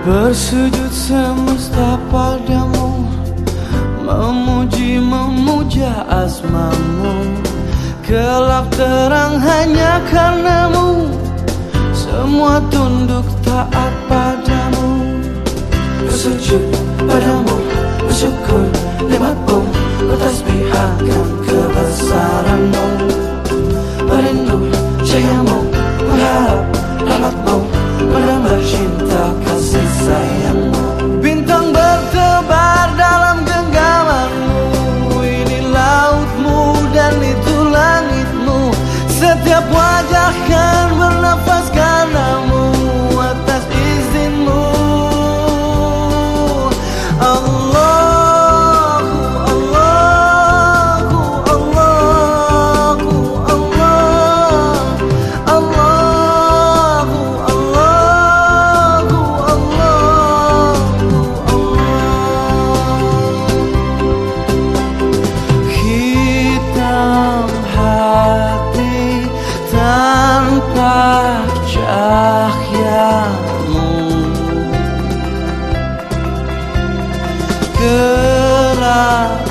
Bersujud semesta padamu Memuji memuja asmamu. Gelap terang hanya karenamu Semua tunduk taat padamu. Bersujud padamu Bersyukur nikmatmu Bertasbihkan kebesaranmu. Merindu jayamu Mengharap rahmatmu Menambah cinta kasih. gelap